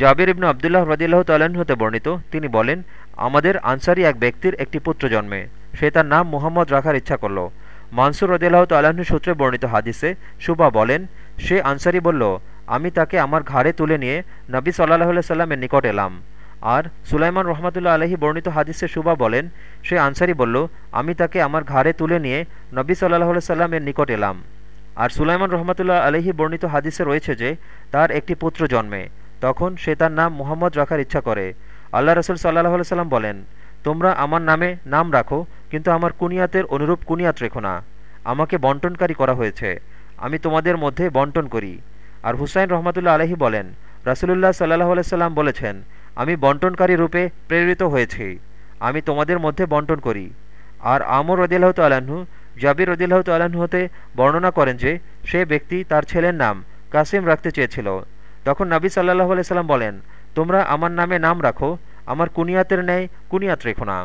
জাবির ইবনু আবদুল্লাহ রদিল্লাহ তাল্লাহ্ন হতে বর্ণিত, তিনি বলেন, আমাদের আনসারি এক ব্যক্তির একটি পুত্র জন্মে। সে তার নাম মুহাম্মদ রাখার ইচ্ছা করল। মানসুর রদিল্লাহ তাল্লাহ্ন সূত্রে বর্ণিত হাদিসে সুবা বলেন, সে আনসারি বলল, আমি তাকে আমার ঘাড়ে তুলে নিয়ে নবী সাল্লাহ সাল্লামের নিকট এলাম আর সুলাইমান রহমতুল্লা আলহী বর্ণিত হাদিসে সুবা বলেন, সে আনসারি বলল, আমি তাকে আমার ঘাড়ে তুলে নিয়ে নবী সাল্লাহ সাল্লামের নিকট এলাম আর সুলাইমান রহমতুল্লাহ আলহী বর্ণিত হাদিসে রয়েছে যে, তার একটি পুত্র জন্মে। তখন সে তার নাম মুহাম্মদ রাখার ইচ্ছা করে। আল্লাহ রসুল সাল্লাহ সাল্লাম বলেন, তোমরা আমার নামে নাম রাখো, কিন্তু আমার কুনিয়াতের অনুরূপ কুনিয়াত রেখো না। আমাকে বন্টনকারী করা হয়েছে। আমি তোমাদের মধ্যে বন্টন করি। আর হুসাইন রহমতুল্লাহ আলহী বলেন, রাসুলুল্লাহ সাল্লাহ সাল্লাম বলেছেন, আমি বন্টনকারী রূপে প্রেরিত হয়েছি। আমি তোমাদের মধ্যে বন্টন করি। আর আমর রদিল্লাহ তাল্লাহ্ন জাবির রদিল্লাহ তাল্লাহ্ন হতে বর্ণনা করেন যে, সে ব্যক্তি তার ছেলের নাম কাসিম রাখতে চেয়েছিল। তখন নবী সাল্লাহ আলাইসাল্লাম বলেন, তোমরা আমার নামে নাম রাখো, আমার কুনিয়াতের ন্যায় কুনিয়াত রেখো না।